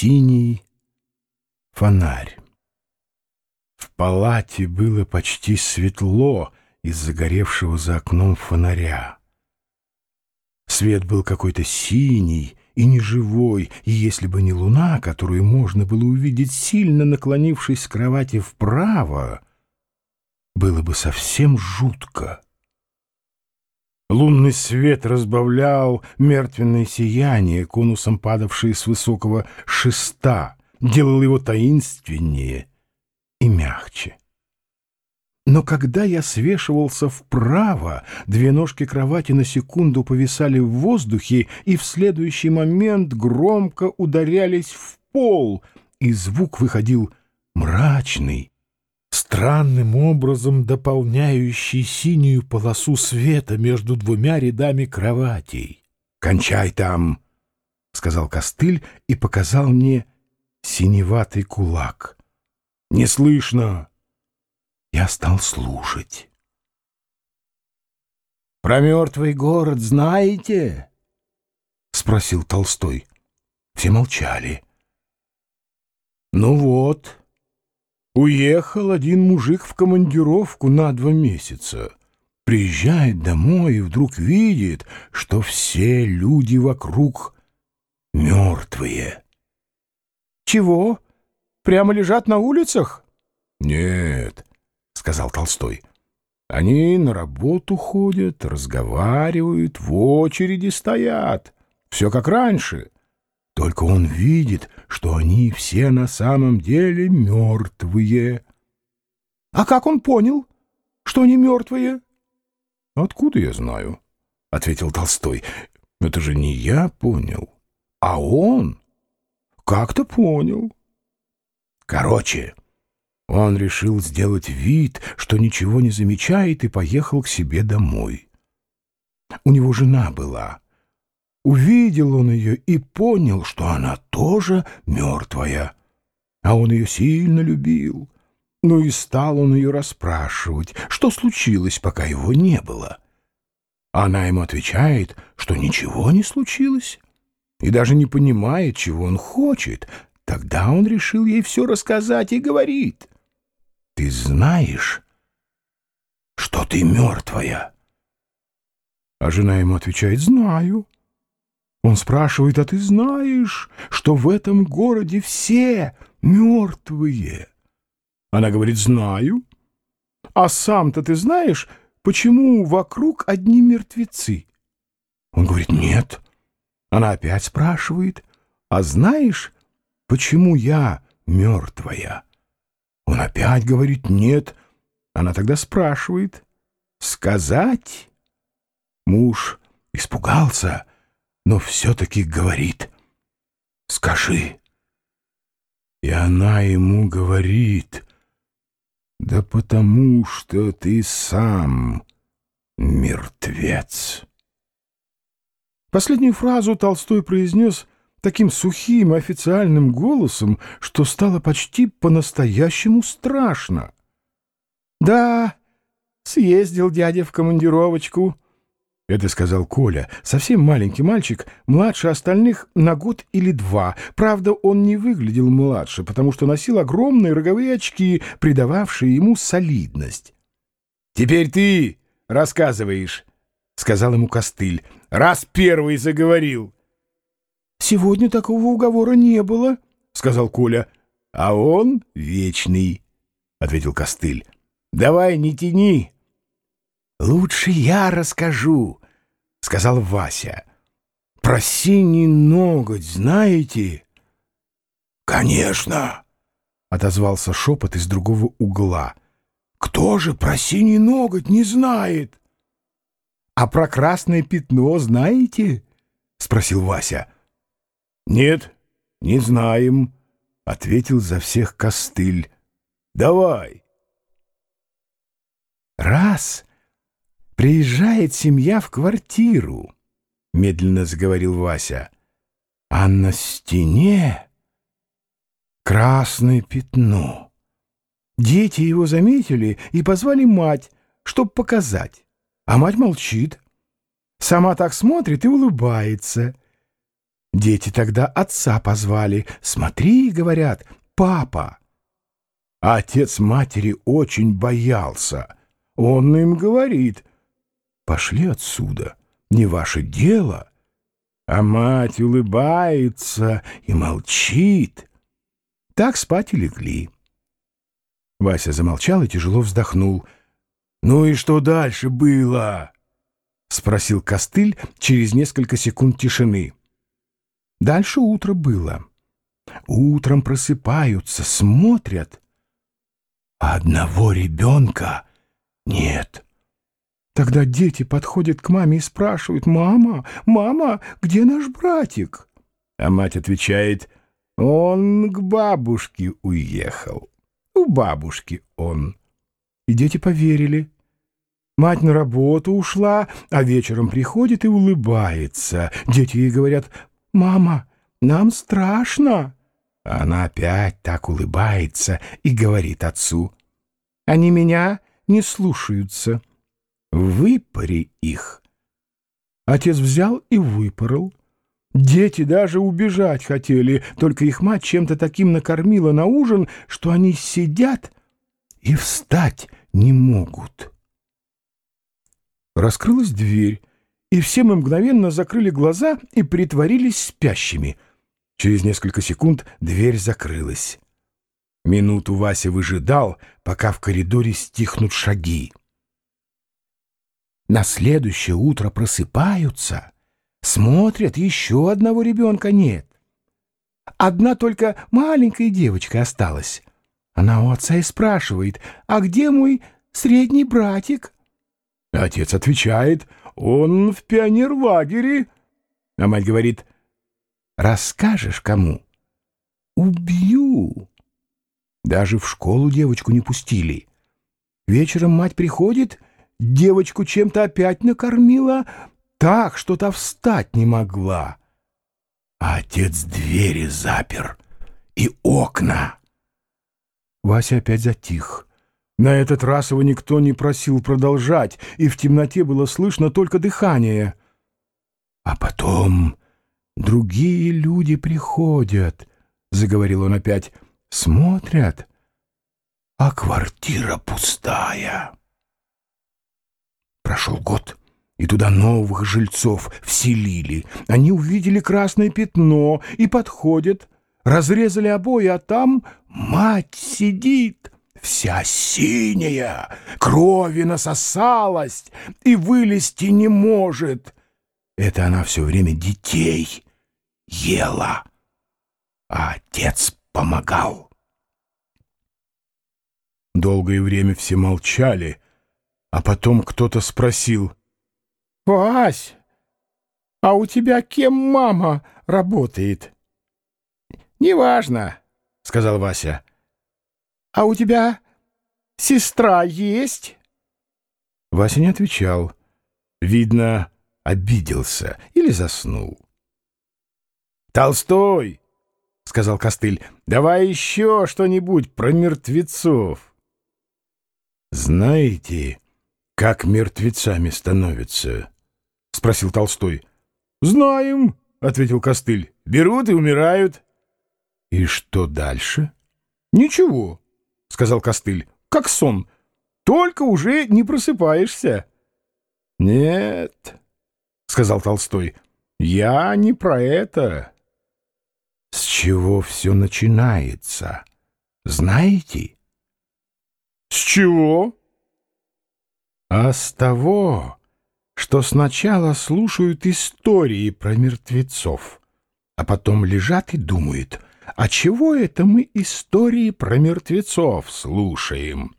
синий фонарь. В палате было почти светло из загоревшего за окном фонаря. Свет был какой-то синий и неживой, и если бы не луна, которую можно было увидеть, сильно наклонившись с кровати вправо, было бы совсем жутко. Лунный свет разбавлял мертвенное сияние, конусом падавшее с высокого шеста, делал его таинственнее и мягче. Но когда я свешивался вправо, две ножки кровати на секунду повисали в воздухе и в следующий момент громко ударялись в пол, и звук выходил мрачный, странным образом дополняющий синюю полосу света между двумя рядами кроватей. «Кончай там!» — сказал костыль и показал мне синеватый кулак. «Не слышно!» Я стал слушать. «Про мертвый город знаете?» — спросил Толстой. Все молчали. «Ну вот», Уехал один мужик в командировку на два месяца. Приезжает домой и вдруг видит, что все люди вокруг мертвые. «Чего? Прямо лежат на улицах?» «Нет», — сказал Толстой. «Они на работу ходят, разговаривают, в очереди стоят. Все как раньше. Только он видит, что они все на самом деле мертвые. — А как он понял, что они мертвые? — Откуда я знаю? — ответил Толстой. — Это же не я понял, а он как-то понял. Короче, он решил сделать вид, что ничего не замечает, и поехал к себе домой. У него жена была — Увидел он ее и понял, что она тоже мертвая. А он ее сильно любил. Ну и стал он ее расспрашивать, что случилось, пока его не было. Она ему отвечает, что ничего не случилось, и даже не понимает, чего он хочет. Тогда он решил ей все рассказать и говорит, «Ты знаешь, что ты мертвая?» А жена ему отвечает, «Знаю». Он спрашивает, а ты знаешь, что в этом городе все мертвые? Она говорит, знаю. А сам-то ты знаешь, почему вокруг одни мертвецы? Он говорит, нет. Она опять спрашивает, а знаешь, почему я мертвая? Он опять говорит, нет. Она тогда спрашивает, сказать? Муж испугался, но все-таки говорит «Скажи». И она ему говорит «Да потому что ты сам мертвец». Последнюю фразу Толстой произнес таким сухим официальным голосом, что стало почти по-настоящему страшно. «Да, съездил дядя в командировочку». Это сказал Коля, совсем маленький мальчик, младше остальных на год или два. Правда, он не выглядел младше, потому что носил огромные роговые очки, придававшие ему солидность. «Теперь ты рассказываешь», — сказал ему Костыль, — «раз первый заговорил». «Сегодня такого уговора не было», — сказал Коля. «А он вечный», — ответил Костыль. «Давай не тяни». «Лучше я расскажу», — сказал Вася. «Про синий ноготь знаете?» «Конечно», — отозвался шепот из другого угла. «Кто же про синий ноготь не знает?» «А про красное пятно знаете?» — спросил Вася. «Нет, не знаем», — ответил за всех костыль. «Давай». Раз Приезжает семья в квартиру, — медленно заговорил Вася, — а на стене красное пятно. Дети его заметили и позвали мать, чтоб показать. А мать молчит. Сама так смотрит и улыбается. Дети тогда отца позвали. «Смотри», — говорят, — «папа». А отец матери очень боялся. Он им говорит, «Пошли отсюда, не ваше дело». А мать улыбается и молчит. Так спать и легли. Вася замолчал и тяжело вздохнул. «Ну и что дальше было?» — спросил Костыль через несколько секунд тишины. Дальше утро было. Утром просыпаются, смотрят. А одного ребенка нет. Тогда дети подходят к маме и спрашивают, «Мама, мама, где наш братик?» А мать отвечает, «Он к бабушке уехал. У бабушки он». И дети поверили. Мать на работу ушла, а вечером приходит и улыбается. Дети ей говорят, «Мама, нам страшно!» Она опять так улыбается и говорит отцу. «Они меня не слушаются. Выпари их!» Отец взял и выпорол. Дети даже убежать хотели, только их мать чем-то таким накормила на ужин, что они сидят и встать не могут. Раскрылась дверь и все мы мгновенно закрыли глаза и притворились спящими. Через несколько секунд дверь закрылась. Минуту Вася выжидал, пока в коридоре стихнут шаги. На следующее утро просыпаются, смотрят, еще одного ребенка нет. Одна только маленькая девочка осталась. Она у отца и спрашивает, а где мой средний братик? Отец отвечает, он в пионерлагере. А мать говорит, расскажешь кому? Убью. Даже в школу девочку не пустили. Вечером мать приходит, девочку чем-то опять накормила, так, что та встать не могла. А отец двери запер и окна. Вася опять затих. На этот раз его никто не просил продолжать, и в темноте было слышно только дыхание. А потом другие люди приходят, — заговорил он опять, — смотрят, а квартира пустая. Прошел год, и туда новых жильцов вселили. Они увидели красное пятно и подходят, разрезали обои, а там мать сидит — вся синяя, крови насосалась и вылезти не может. Это она все время детей ела, а отец помогал. Долгое время все молчали, а потом кто-то спросил. — Вась, а у тебя кем мама работает? — Неважно, — сказал Вася. А у тебя сестра есть?» Вася не отвечал. Видно, обиделся или заснул. «Толстой!» — сказал Костыль. «Давай еще что-нибудь про мертвецов». «Знаете, как мертвецами становятся?» — спросил Толстой. «Знаем», — ответил Костыль. «Берут и умирают». «И что дальше?» «Ничего. — сказал Костыль. — Как сон. Только уже не просыпаешься. — Нет, — сказал Толстой, — я не про это. — С чего все начинается? Знаете? — С чего? — А с того, что сначала слушают истории про мертвецов, а потом лежат и думают — а чего это мы истории про мертвецов слушаем?